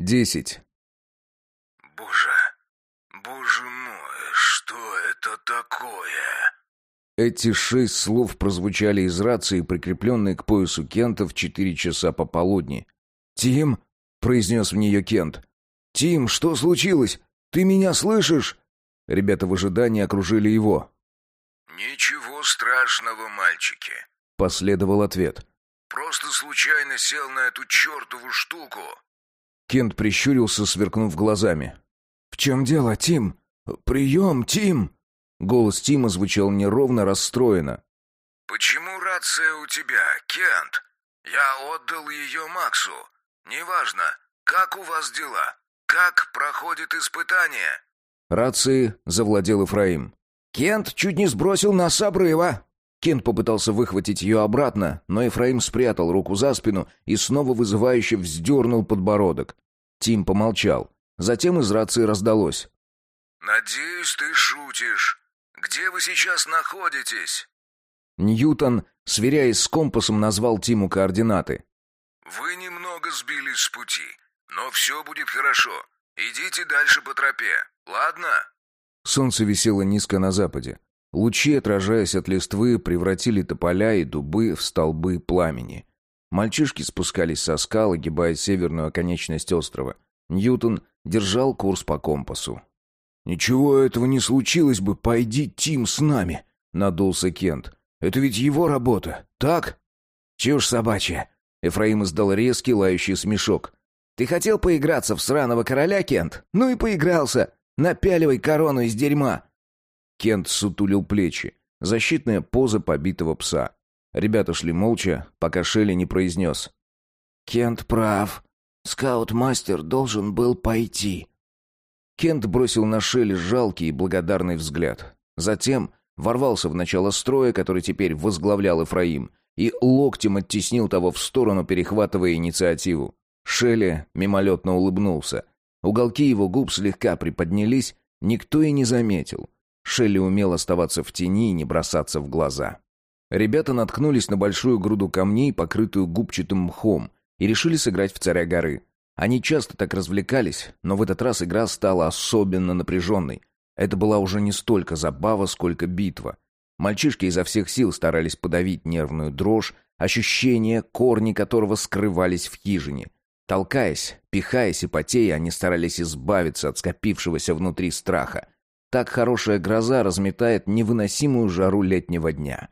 Десять. Боже, боже мой, что это такое? Эти шесть слов прозвучали из рации, прикрепленной к поясу Кента в четыре часа пополудни. «Тим?» — произнес в нее Кент. «Тим, что случилось? Ты меня слышишь?» Ребята в ожидании окружили его. «Ничего страшного, мальчики», — последовал ответ. «Просто случайно сел на эту чертову штуку». Кент прищурился, сверкнув глазами. «В чем дело, Тим? Прием, Тим!» Голос Тима звучал неровно, расстроенно. «Почему рация у тебя, Кент? Я отдал ее Максу. Неважно, как у вас дела? Как проходит испытание?» Рации завладел Ифраим. «Кент чуть не сбросил нас с обрыва!» Кент попытался выхватить ее обратно, но Ефраим спрятал руку за спину и снова вызывающе вздернул подбородок. Тим помолчал. Затем из рации раздалось. «Надеюсь, ты шутишь. Где вы сейчас находитесь?» Ньютон, сверяясь с компасом, назвал Тиму координаты. «Вы немного сбились с пути, но все будет хорошо. Идите дальше по тропе, ладно?» Солнце висело низко на западе. Лучи, отражаясь от листвы, превратили тополя и дубы в столбы пламени. Мальчишки спускались со скал, огибая северную оконечность острова. Ньютон держал курс по компасу. «Ничего этого не случилось бы, пойди, Тим, с нами!» — надулся Кент. «Это ведь его работа, так?» «Чушь собачья!» — Эфраим издал резкий лающий смешок. «Ты хотел поиграться в сраного короля, Кент? Ну и поигрался! Напяливай корону из дерьма!» Кент сутулил плечи. Защитная поза побитого пса. Ребята шли молча, пока Шелли не произнес. «Кент прав. Скаут-мастер должен был пойти». Кент бросил на Шелли жалкий и благодарный взгляд. Затем ворвался в начало строя, который теперь возглавлял Эфраим, и локтем оттеснил того в сторону, перехватывая инициативу. Шелли мимолетно улыбнулся. Уголки его губ слегка приподнялись, никто и не заметил. Шелли умел оставаться в тени и не бросаться в глаза. Ребята наткнулись на большую груду камней, покрытую губчатым мхом, и решили сыграть в царя горы. Они часто так развлекались, но в этот раз игра стала особенно напряженной. Это была уже не столько забава, сколько битва. Мальчишки изо всех сил старались подавить нервную дрожь, ощущение, корни которого скрывались в хижине. Толкаясь, пихаясь и потея, они старались избавиться от скопившегося внутри страха. Так хорошая гроза разметает невыносимую жару летнего дня.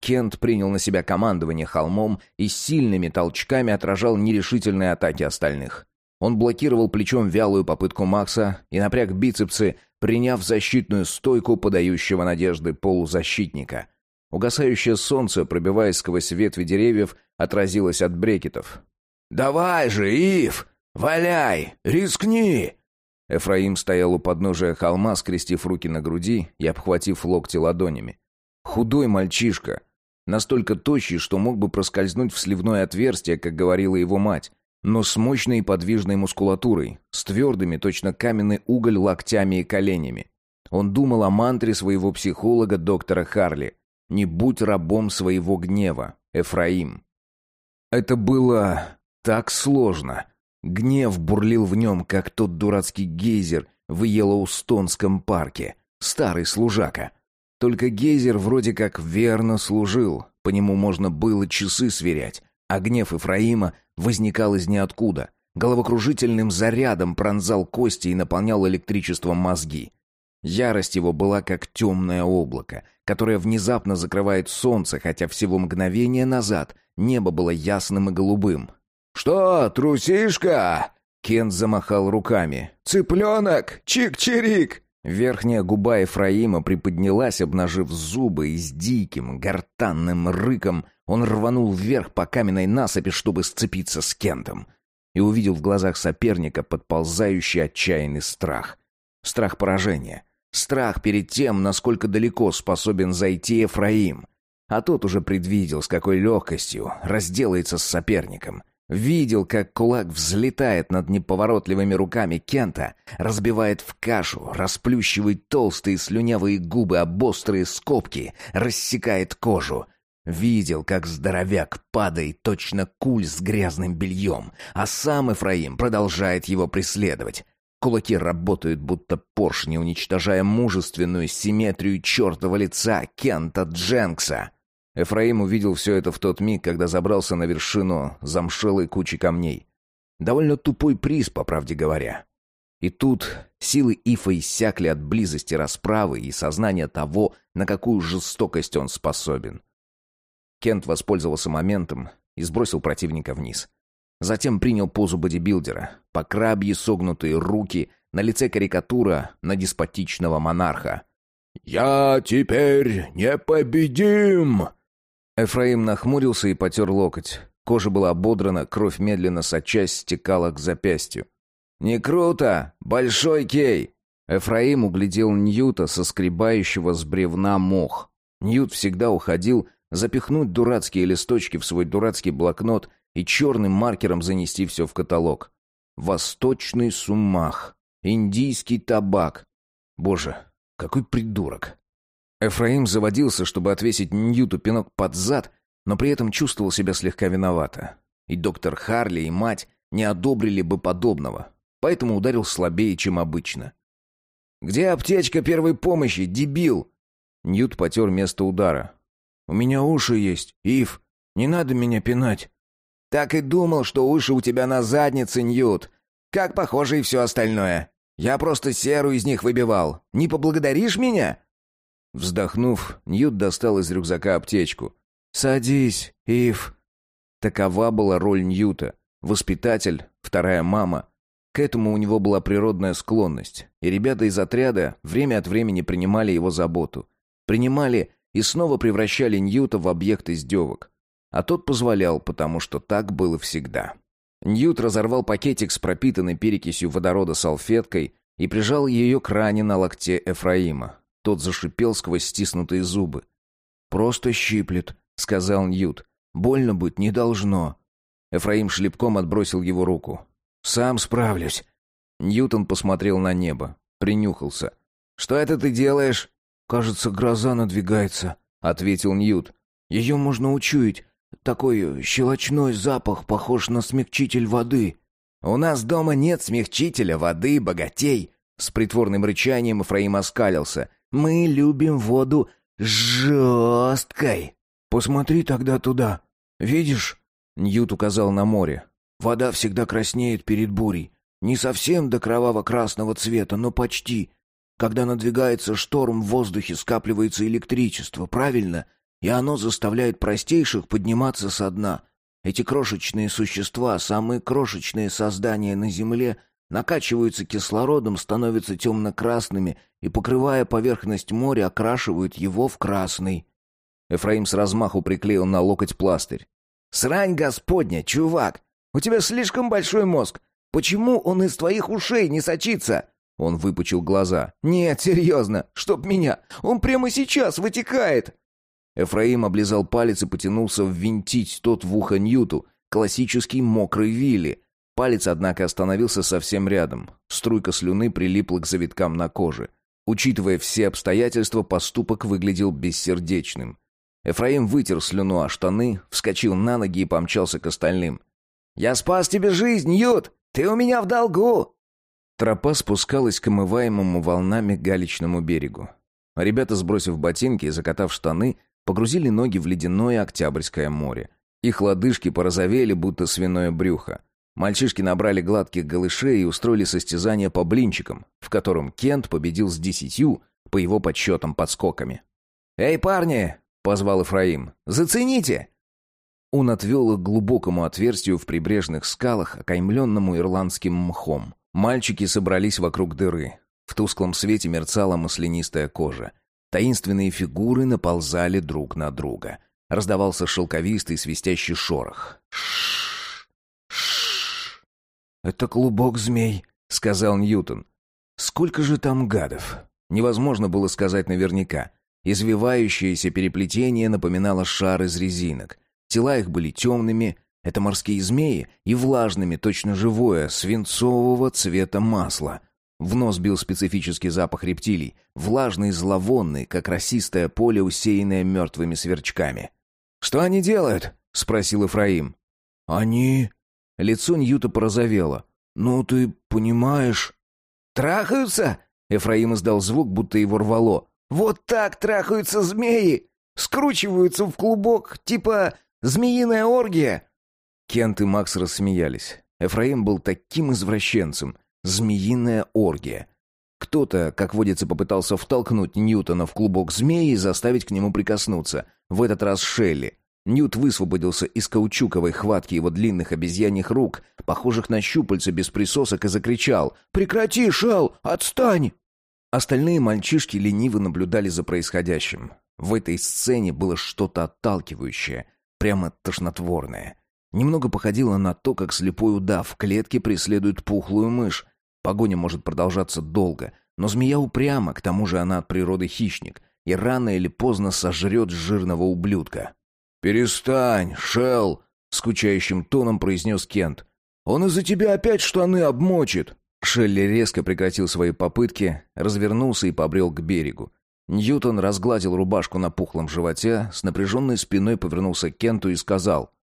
Кент принял на себя командование холмом и сильными толчками отражал нерешительные атаки остальных. Он блокировал плечом вялую попытку Макса и напряг бицепсы, приняв защитную стойку подающего надежды полузащитника. Угасающее солнце, пробиваясь сквозь ветви деревьев, отразилось от брекетов. «Давай же, Ив! Валяй! Рискни!» Эфраим стоял у подножия холма, скрестив руки на груди и обхватив локти ладонями. Худой мальчишка, настолько тощий, что мог бы проскользнуть в сливное отверстие, как говорила его мать, но с мощной и подвижной мускулатурой, с твердыми, точно каменный уголь, локтями и коленями. Он думал о мантре своего психолога доктора Харли «Не будь рабом своего гнева, Эфраим». Это было так сложно. Гнев бурлил в нем, как тот дурацкий гейзер в Йеллоустонском парке. Старый служака. Только гейзер вроде как верно служил, по нему можно было часы сверять, а гнев Ифраима возникал из ниоткуда. Головокружительным зарядом пронзал кости и наполнял электричеством мозги. Ярость его была как темное облако, которое внезапно закрывает солнце, хотя всего мгновение назад небо было ясным и голубым. «Что, трусишка?» Кент замахал руками. «Цыпленок! Чик-чирик!» Верхняя губа Ефраима приподнялась, обнажив зубы, и с диким, гортанным рыком он рванул вверх по каменной насыпи, чтобы сцепиться с Кентом. И увидел в глазах соперника подползающий отчаянный страх. Страх поражения. Страх перед тем, насколько далеко способен зайти Ефраим. А тот уже предвидел, с какой легкостью разделается с соперником — Видел, как кулак взлетает над неповоротливыми руками Кента, разбивает в кашу, расплющивает толстые слюнявые губы об острые скобки, рассекает кожу. Видел, как здоровяк падает точно куль с грязным бельем, а сам Эфраим продолжает его преследовать. Кулаки работают будто поршни, уничтожая мужественную симметрию чертова лица Кента Дженкса. Эфраим увидел все это в тот миг, когда забрался на вершину замшелой кучи камней. Довольно тупой приз, по правде говоря. И тут силы Ифа иссякли от близости расправы и сознания того, на какую жестокость он способен. Кент воспользовался моментом и сбросил противника вниз. Затем принял позу бодибилдера, по крабьи согнутые руки, на лице карикатура на деспотичного монарха. «Я теперь непобедим!» Эфраим нахмурился и потер локоть. Кожа была ободрана, кровь медленно сочась стекала к запястью. «Не круто! Большой кей!» Эфраим углядел Ньюта, соскребающего с бревна мох. Ньют всегда уходил запихнуть дурацкие листочки в свой дурацкий блокнот и черным маркером занести все в каталог. Восточный сумах. Индийский табак. Боже, какой придурок. Эфраим заводился, чтобы отвесить Ньюту пинок под зад, но при этом чувствовал себя слегка виновато. И доктор Харли, и мать не одобрили бы подобного, поэтому ударил слабее, чем обычно. «Где аптечка первой помощи, дебил?» Ньют потер место удара. «У меня уши есть, Ив. Не надо меня пинать». «Так и думал, что уши у тебя на заднице, Ньют. Как похоже и все остальное. Я просто серу из них выбивал. Не поблагодаришь меня?» Вздохнув, Ньют достал из рюкзака аптечку. «Садись, Ив». Такова была роль Ньюта. Воспитатель, вторая мама. К этому у него была природная склонность, и ребята из отряда время от времени принимали его заботу. Принимали и снова превращали Ньюта в объект издевок. А тот позволял, потому что так было всегда. Ньют разорвал пакетик с пропитанной перекисью водорода салфеткой и прижал ее к ране на локте Эфраима. Тот зашипел сквозь стиснутые зубы. «Просто щиплет», — сказал Ньют. «Больно быть не должно». Эфраим шлепком отбросил его руку. «Сам справлюсь». Ньютон посмотрел на небо, принюхался. «Что это ты делаешь?» «Кажется, гроза надвигается», — ответил Ньют. «Ее можно учуять. Такой щелочной запах похож на смягчитель воды». «У нас дома нет смягчителя воды, богатей!» С притворным рычанием Ефраим оскалился. «Мы любим воду жесткой!» «Посмотри тогда туда. Видишь?» Ньют указал на море. «Вода всегда краснеет перед бурей. Не совсем до кроваво-красного цвета, но почти. Когда надвигается шторм, в воздухе скапливается электричество, правильно? И оно заставляет простейших подниматься со дна. Эти крошечные существа, самые крошечные создания на Земле, накачиваются кислородом, становятся темно-красными и, покрывая поверхность моря, окрашивают его в красный. Эфраим с размаху приклеил на локоть пластырь. «Срань господня, чувак! У тебя слишком большой мозг! Почему он из твоих ушей не сочится?» Он выпучил глаза. «Нет, серьезно, чтоб меня! Он прямо сейчас вытекает!» Эфраим облизал палец и потянулся ввинтить тот в ухо Ньюту, классический мокрый вилли. Палец, однако, остановился совсем рядом. Струйка слюны прилипла к завиткам на коже. Учитывая все обстоятельства, поступок выглядел бессердечным. Эфраим вытер слюну о штаны, вскочил на ноги и помчался к остальным. «Я спас тебе жизнь, Ньют! Ты у меня в долгу!» Тропа спускалась к омываемому волнами галечному берегу. Ребята, сбросив ботинки и закатав штаны, погрузили ноги в ледяное Октябрьское море. Их лодыжки порозовели, будто свиное брюхо. Мальчишки набрали гладких голышей и устроили состязание по блинчикам, в котором Кент победил с десятью, по его подсчетам, подскоками. «Эй, парни!» — позвал Эфраим. «Зацените!» Он отвел их к глубокому отверстию в прибрежных скалах, окаймленному ирландским мхом. Мальчики собрались вокруг дыры. В тусклом свете мерцала маслянистая кожа. Таинственные фигуры наползали друг на друга. Раздавался шелковистый свистящий шорох. Шш, шш. «Это клубок змей», — сказал Ньютон. «Сколько же там гадов?» Невозможно было сказать наверняка. Извивающееся переплетение напоминало шар из резинок. Тела их были темными, это морские змеи и влажными, точно живое, свинцового цвета масла. В нос бил специфический запах рептилий, влажный и зловонный, как росистое поле, усеянное мертвыми сверчками. «Что они делают?» — спросил Ифраим. «Они...» Лицо Ньюта порозовело. «Ну, ты понимаешь...» «Трахаются?» Ефраим издал звук, будто его рвало. «Вот так трахаются змеи! Скручиваются в клубок, типа змеиная оргия!» Кент и Макс рассмеялись. Ефраим был таким извращенцем. Змеиная оргия. Кто-то, как водится, попытался втолкнуть Ньютона в клубок змеи и заставить к нему прикоснуться. В этот раз Шелли. Ньют высвободился из каучуковой хватки его длинных обезьяньих рук, похожих на щупальца без присосок, и закричал «Прекрати, Шел! Отстань!» Остальные мальчишки лениво наблюдали за происходящим. В этой сцене было что-то отталкивающее, прямо тошнотворное. Немного походило на то, как слепой удав в клетке преследует пухлую мышь. Погоня может продолжаться долго, но змея упряма, к тому же она от природы хищник, и рано или поздно сожрет жирного ублюдка. «Перестань, Шелл!» — скучающим тоном произнес Кент. «Он из-за тебя опять штаны обмочит!» Шелли резко прекратил свои попытки, развернулся и побрел к берегу. Ньютон разгладил рубашку на пухлом животе, с напряженной спиной повернулся к Кенту и сказал.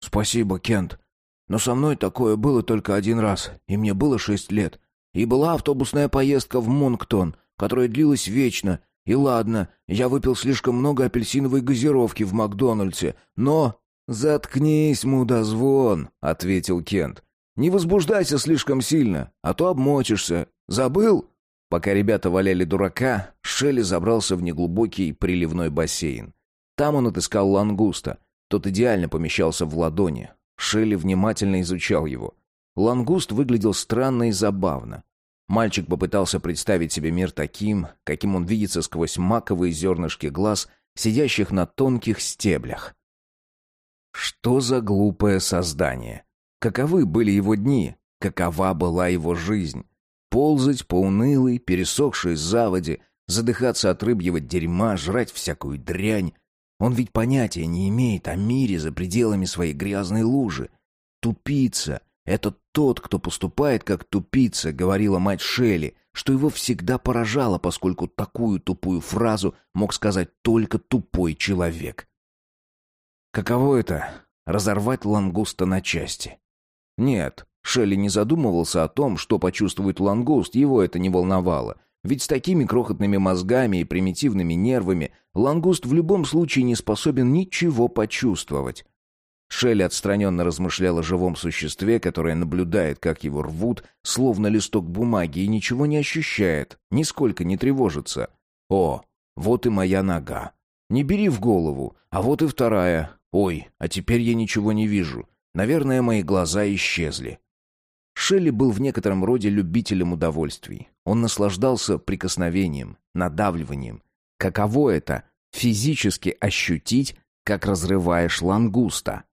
«Спасибо, Кент. Но со мной такое было только один раз, и мне было шесть лет. И была автобусная поездка в Монктон, которая длилась вечно, и ладно, я выпил слишком много апельсиновой газировки в Макдональдсе, но... «Заткнись, мудозвон», — ответил Кент. «Не возбуждайся слишком сильно, а то обмочишься. Забыл?» Пока ребята валяли дурака, Шелли забрался в неглубокий приливной бассейн. Там он отыскал лангуста. Тот идеально помещался в ладони. Шелли внимательно изучал его. Лангуст выглядел странно и забавно. Мальчик попытался представить себе мир таким, каким он видится сквозь маковые зернышки глаз, сидящих на тонких стеблях. Что за глупое создание? Каковы были его дни? Какова была его жизнь? Ползать по унылой, пересохшей заводе, задыхаться от рыбьего дерьма, жрать всякую дрянь. Он ведь понятия не имеет о мире за пределами своей грязной лужи. Тупица, «Это тот, кто поступает как тупица», — говорила мать Шелли, что его всегда поражало, поскольку такую тупую фразу мог сказать только тупой человек. Каково это — разорвать лангуста на части? Нет, Шелли не задумывался о том, что почувствует лангуст, его это не волновало. Ведь с такими крохотными мозгами и примитивными нервами лангуст в любом случае не способен ничего почувствовать. Шелли отстраненно размышлял о живом существе, которое наблюдает, как его рвут, словно листок бумаги, и ничего не ощущает, нисколько не тревожится. «О, вот и моя нога. Не бери в голову, а вот и вторая. Ой, а теперь я ничего не вижу. Наверное, мои глаза исчезли». Шелли был в некотором роде любителем удовольствий. Он наслаждался прикосновением, надавливанием. Каково это — физически ощутить, как разрываешь лангуста?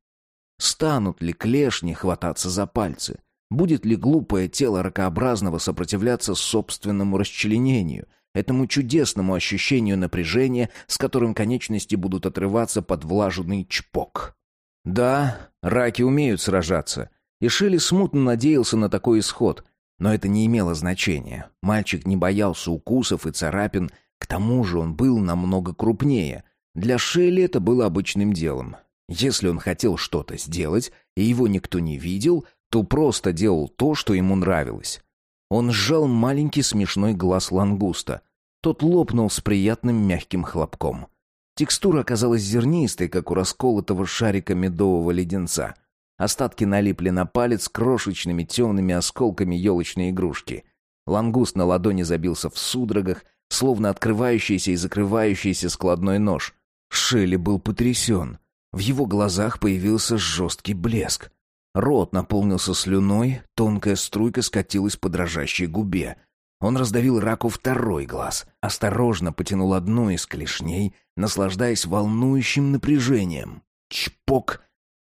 Станут ли клешни хвататься за пальцы? Будет ли глупое тело ракообразного сопротивляться собственному расчленению, этому чудесному ощущению напряжения, с которым конечности будут отрываться под влажный чпок? Да, раки умеют сражаться, и Шелли смутно надеялся на такой исход, но это не имело значения. Мальчик не боялся укусов и царапин, к тому же он был намного крупнее. Для Шелли это было обычным делом. Если он хотел что-то сделать, и его никто не видел, то просто делал то, что ему нравилось. Он сжал маленький смешной глаз лангуста. Тот лопнул с приятным мягким хлопком. Текстура оказалась зернистой, как у расколотого шарика медового леденца. Остатки налипли на палец крошечными темными осколками елочной игрушки. Лангуст на ладони забился в судорогах, словно открывающийся и закрывающийся складной нож. Шелли был потрясен. В его глазах появился жесткий блеск. Рот наполнился слюной, тонкая струйка скатилась по дрожащей губе. Он раздавил раку второй глаз, осторожно потянул одну из клешней, наслаждаясь волнующим напряжением. Чпок!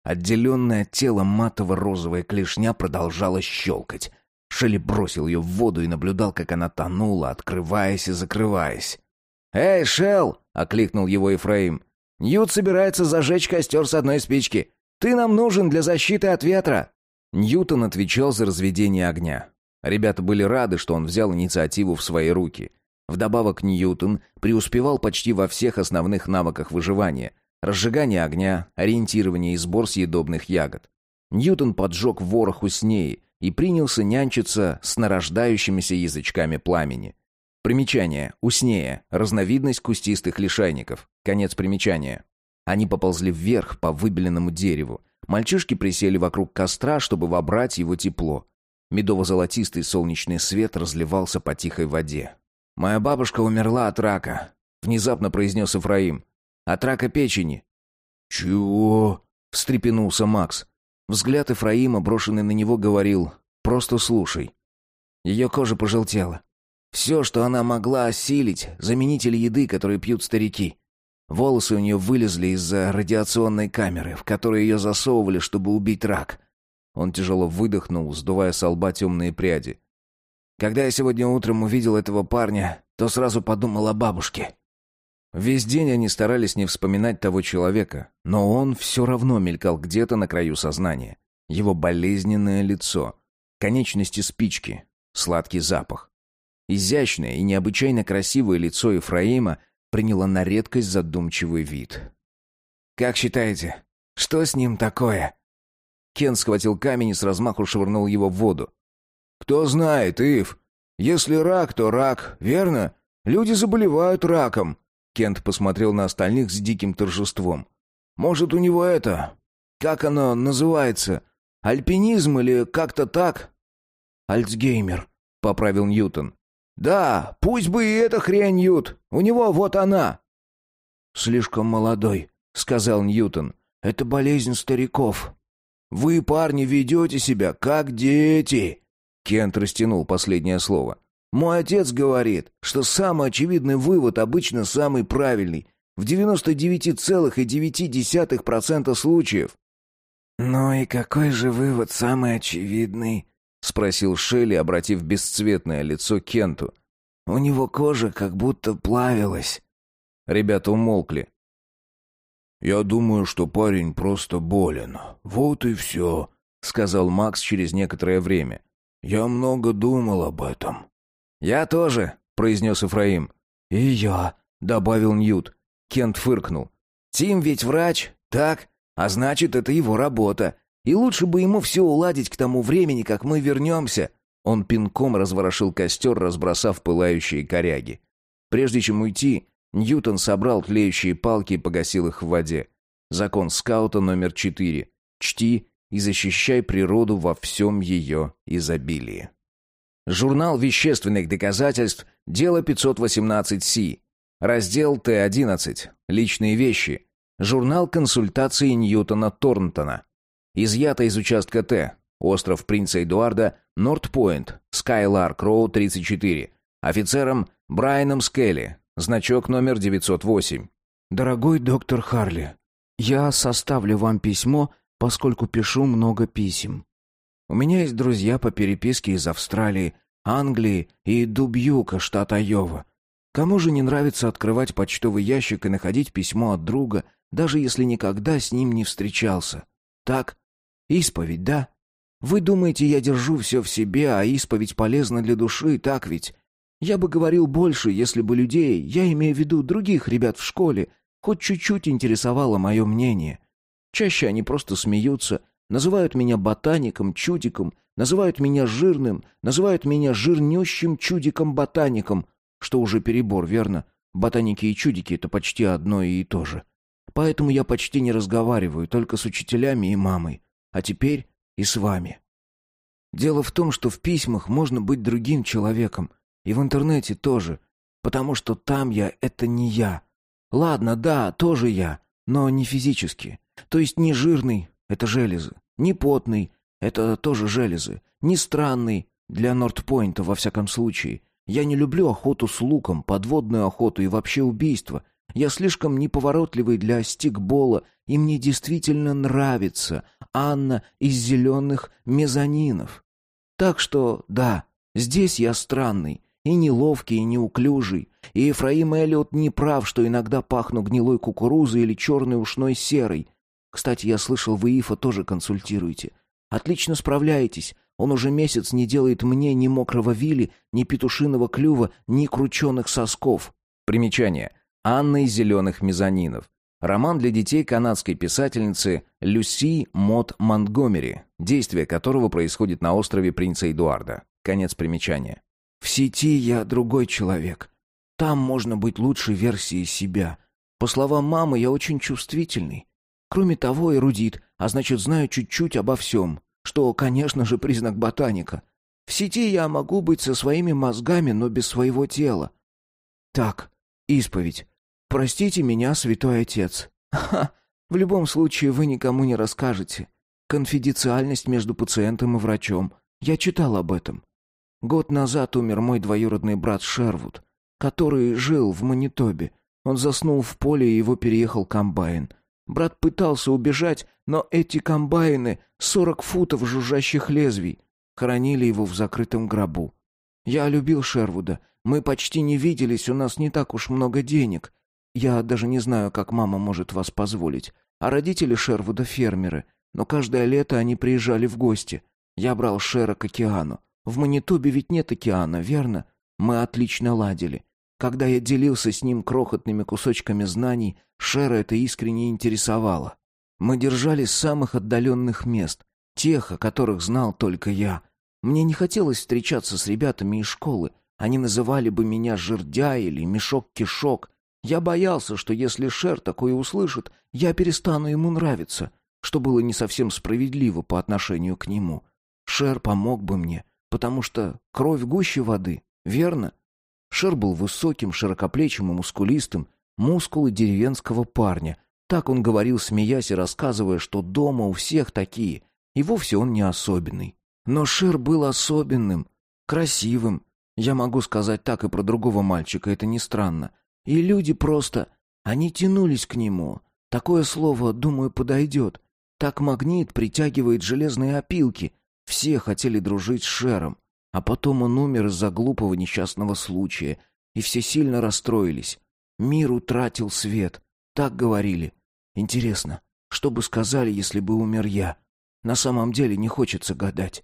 Отделенная от тела матово-розовая клешня продолжала щелкать. Шелли бросил ее в воду и наблюдал, как она тонула, открываясь и закрываясь. «Эй, Шел!» — окликнул его Ефраим. Ньют собирается зажечь костер с одной спички. Ты нам нужен для защиты от ветра». Ньютон отвечал за разведение огня. Ребята были рады, что он взял инициативу в свои руки. Вдобавок Ньютон преуспевал почти во всех основных навыках выживания. разжигание огня, ориентирование и сбор съедобных ягод. Ньютон поджег ворох уснеи и принялся нянчиться с нарождающимися язычками пламени. Примечание. Уснея. Разновидность кустистых лишайников. Конец примечания. Они поползли вверх по выбеленному дереву. Мальчишки присели вокруг костра, чтобы вобрать его тепло. Медово-золотистый солнечный свет разливался по тихой воде. «Моя бабушка умерла от рака», — внезапно произнес Ифраим. «От рака печени». «Чего?» — встрепенулся Макс. Взгляд Ифраима, брошенный на него, говорил «Просто слушай». Ее кожа пожелтела. Все, что она могла осилить, заменитель еды, который пьют старики. Волосы у нее вылезли из-за радиационной камеры, в которую ее засовывали, чтобы убить рак. Он тяжело выдохнул, сдувая с лба темные пряди. Когда я сегодня утром увидел этого парня, то сразу подумал о бабушке. Весь день они старались не вспоминать того человека, но он все равно мелькал где-то на краю сознания. Его болезненное лицо, конечности спички, сладкий запах. Изящное и необычайно красивое лицо Ефраима приняло на редкость задумчивый вид. «Как считаете, что с ним такое?» Кен схватил камень и с размаху швырнул его в воду. «Кто знает, Ив. Если рак, то рак, верно? Люди заболевают раком». Кент посмотрел на остальных с диким торжеством. «Может, у него это... Как оно называется? Альпинизм или как-то так?» «Альцгеймер», — поправил Ньютон. «Да, пусть бы и это хрень, Ньют. У него вот она». «Слишком молодой», — сказал Ньютон. «Это болезнь стариков». Вы, парни, ведете себя как дети!» Кент растянул последнее слово. «Мой отец говорит, что самый очевидный вывод обычно самый правильный. В 99,9% случаев». «Ну и какой же вывод самый очевидный?» — спросил Шелли, обратив бесцветное лицо Кенту. «У него кожа как будто плавилась». Ребята умолкли. «Я думаю, что парень просто болен. Вот и все», — сказал Макс через некоторое время. «Я много думал об этом». «Я тоже», — произнес Ифраим. «И я», — добавил Ньют. Кент фыркнул. «Тим ведь врач, так? А значит, это его работа. И лучше бы ему все уладить к тому времени, как мы вернемся». Он пинком разворошил костер, разбросав пылающие коряги. Прежде чем уйти, Ньютон собрал тлеющие палки и погасил их в воде. Закон скаута номер четыре. Чти и защищай природу во всем ее изобилии. Журнал вещественных доказательств, дело 518-Си. Раздел Т-11. Личные вещи. Журнал консультации Ньютона Торнтона. Изъято из участка Т. Остров Принца Эдуарда, Норт-Пойнт, Скайларк Роу, 34. Офицером Брайаном Скелли, Значок номер 908. «Дорогой доктор Харли, я составлю вам письмо, поскольку пишу много писем. У меня есть друзья по переписке из Австралии, Англии и Дубьюка, штат Айова. Кому же не нравится открывать почтовый ящик и находить письмо от друга, даже если никогда с ним не встречался? Так? Исповедь, да? Вы думаете, я держу все в себе, а исповедь полезна для души, так ведь? Я бы говорил больше, если бы людей, я имею в виду других ребят в школе, хоть чуть-чуть интересовало мое мнение. Чаще они просто смеются, называют меня ботаником, чудиком, называют меня жирным, называют меня жирнющим чудиком-ботаником, что уже перебор, верно? Ботаники и чудики — это почти одно и то же. Поэтому я почти не разговариваю, только с учителями и мамой. А теперь и с вами. Дело в том, что в письмах можно быть другим человеком — и в интернете тоже. Потому что там я — это не я. Ладно, да, тоже я, но не физически. То есть не жирный — это железы. Не потный — это тоже железы. Не странный — для Нордпойнта во всяком случае. Я не люблю охоту с луком, подводную охоту и вообще убийство. Я слишком неповоротливый для стикбола, и мне действительно нравится Анна из зеленых мезонинов. Так что, да, здесь я странный, и неловкий, и неуклюжий. И Ефраим Эллиот не прав, что иногда пахну гнилой кукурузой или черной ушной серой. Кстати, я слышал, вы Ифа тоже консультируете. Отлично справляетесь. Он уже месяц не делает мне ни мокрого вили, ни петушиного клюва, ни крученых сосков. Примечание. Анна из зеленых мезонинов. Роман для детей канадской писательницы Люси Мот Монтгомери, действие которого происходит на острове Принца Эдуарда. Конец примечания. «В сети я другой человек. Там можно быть лучшей версией себя. По словам мамы, я очень чувствительный. Кроме того, эрудит, а значит, знаю чуть-чуть обо всем, что, конечно же, признак ботаника. В сети я могу быть со своими мозгами, но без своего тела. Так, исповедь. Простите меня, святой отец. Ха, в любом случае вы никому не расскажете. Конфиденциальность между пациентом и врачом. Я читал об этом. Год назад умер мой двоюродный брат Шервуд, который жил в Манитобе. Он заснул в поле, и его переехал комбайн. Брат пытался убежать, но эти комбайны, сорок футов жужжащих лезвий, хоронили его в закрытом гробу. Я любил Шервуда. Мы почти не виделись, у нас не так уж много денег. Я даже не знаю, как мама может вас позволить. А родители Шервуда фермеры, но каждое лето они приезжали в гости. Я брал Шера к океану. В Манитобе ведь нет океана, верно? Мы отлично ладили. Когда я делился с ним крохотными кусочками знаний, Шера это искренне интересовало. Мы держались самых отдаленных мест, тех, о которых знал только я. Мне не хотелось встречаться с ребятами из школы. Они называли бы меня жердя или мешок-кишок, я боялся, что если Шер такое услышит, я перестану ему нравиться, что было не совсем справедливо по отношению к нему. Шер помог бы мне, потому что кровь гуще воды, верно? Шер был высоким, широкоплечим и мускулистым, мускулы деревенского парня. Так он говорил, смеясь и рассказывая, что дома у всех такие, и вовсе он не особенный. Но Шер был особенным, красивым. Я могу сказать так и про другого мальчика, это не странно. И люди просто... Они тянулись к нему. Такое слово, думаю, подойдет. Так магнит притягивает железные опилки. Все хотели дружить с Шером. А потом он умер из-за глупого несчастного случая. И все сильно расстроились. Мир утратил свет. Так говорили. Интересно, что бы сказали, если бы умер я? На самом деле не хочется гадать.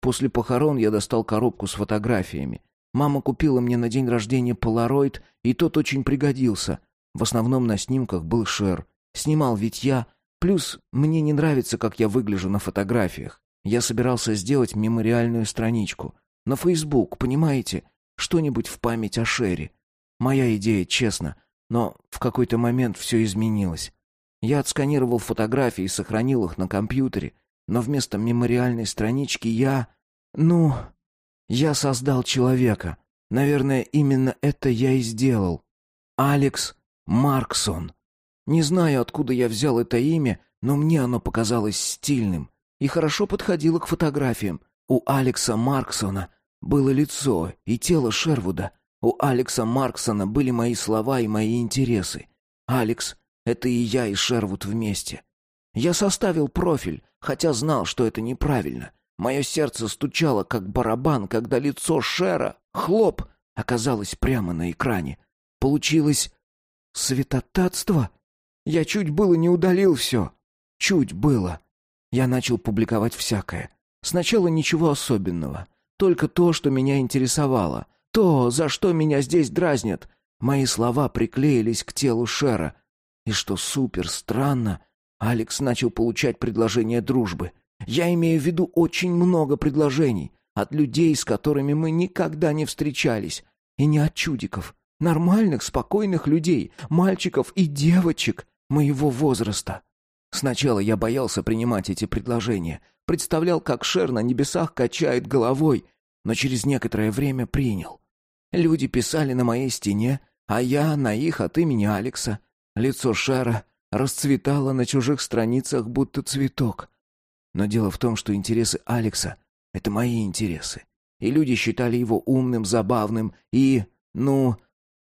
После похорон я достал коробку с фотографиями. Мама купила мне на день рождения полароид, и тот очень пригодился. В основном на снимках был Шер. Снимал ведь я. Плюс мне не нравится, как я выгляжу на фотографиях. Я собирался сделать мемориальную страничку. На Facebook, понимаете? Что-нибудь в память о Шере. Моя идея, честно. Но в какой-то момент все изменилось. Я отсканировал фотографии и сохранил их на компьютере. Но вместо мемориальной странички я... Ну, я создал человека. Наверное, именно это я и сделал. Алекс Марксон. Не знаю, откуда я взял это имя, но мне оно показалось стильным и хорошо подходило к фотографиям. У Алекса Марксона было лицо и тело Шервуда. У Алекса Марксона были мои слова и мои интересы. Алекс — это и я, и Шервуд вместе. Я составил профиль, хотя знал, что это неправильно. Мое сердце стучало, как барабан, когда лицо Шера, хлоп, оказалось прямо на экране. Получилось святотатство? Я чуть было не удалил все. Чуть было. Я начал публиковать всякое. Сначала ничего особенного. Только то, что меня интересовало. То, за что меня здесь дразнят. Мои слова приклеились к телу Шера. И что супер странно, Алекс начал получать предложения дружбы — я имею в виду очень много предложений от людей, с которыми мы никогда не встречались, и не от чудиков, нормальных, спокойных людей, мальчиков и девочек моего возраста. Сначала я боялся принимать эти предложения, представлял, как Шер на небесах качает головой, но через некоторое время принял. Люди писали на моей стене, а я на их от имени Алекса. Лицо Шера расцветало на чужих страницах, будто цветок. Но дело в том, что интересы Алекса — это мои интересы. И люди считали его умным, забавным и, ну,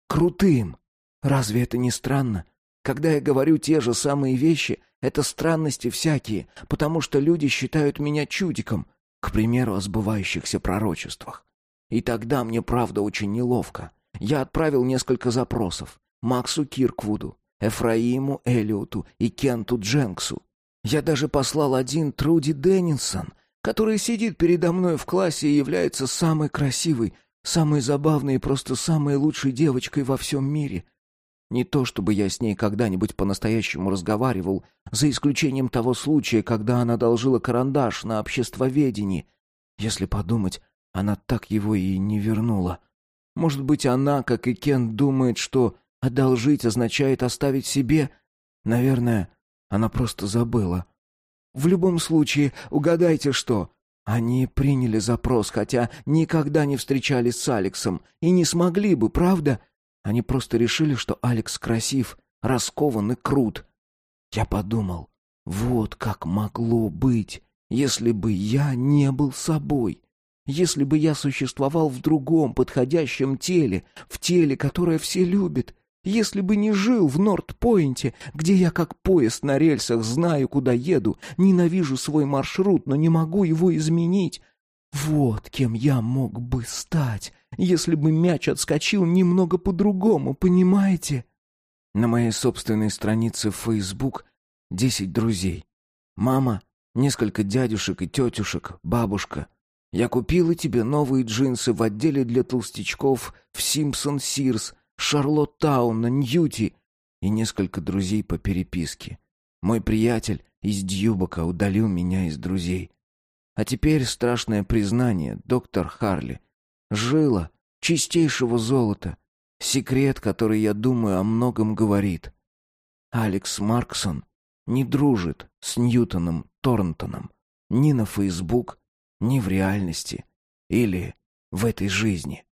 крутым. Разве это не странно? Когда я говорю те же самые вещи, это странности всякие, потому что люди считают меня чудиком, к примеру, о сбывающихся пророчествах. И тогда мне правда очень неловко. Я отправил несколько запросов. Максу Кирквуду, Эфраиму Элиоту и Кенту Дженксу. Я даже послал один Труди Деннисон, который сидит передо мной в классе и является самой красивой, самой забавной и просто самой лучшей девочкой во всем мире. Не то чтобы я с ней когда-нибудь по-настоящему разговаривал, за исключением того случая, когда она одолжила карандаш на обществоведении. Если подумать, она так его и не вернула. Может быть, она, как и Кен, думает, что одолжить означает оставить себе? Наверное, она просто забыла. В любом случае, угадайте что. Они приняли запрос, хотя никогда не встречались с Алексом и не смогли бы, правда? Они просто решили, что Алекс красив, раскован и крут. Я подумал, вот как могло быть, если бы я не был собой. Если бы я существовал в другом подходящем теле, в теле, которое все любят, если бы не жил в Норт-Пойнте, где я как поезд на рельсах знаю, куда еду, ненавижу свой маршрут, но не могу его изменить. Вот кем я мог бы стать, если бы мяч отскочил немного по-другому, понимаете? На моей собственной странице в Facebook десять друзей. Мама, несколько дядюшек и тетюшек, бабушка. Я купила тебе новые джинсы в отделе для толстячков в Симпсон Сирс, Шарлоттауна, Ньюти и несколько друзей по переписке. Мой приятель из Дьюбака удалил меня из друзей. А теперь страшное признание, доктор Харли. Жила чистейшего золота. Секрет, который, я думаю, о многом говорит. Алекс Марксон не дружит с Ньютоном Торнтоном ни на Фейсбук, ни в реальности или в этой жизни.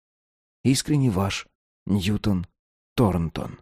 Искренне ваш Ньютон Торнтон.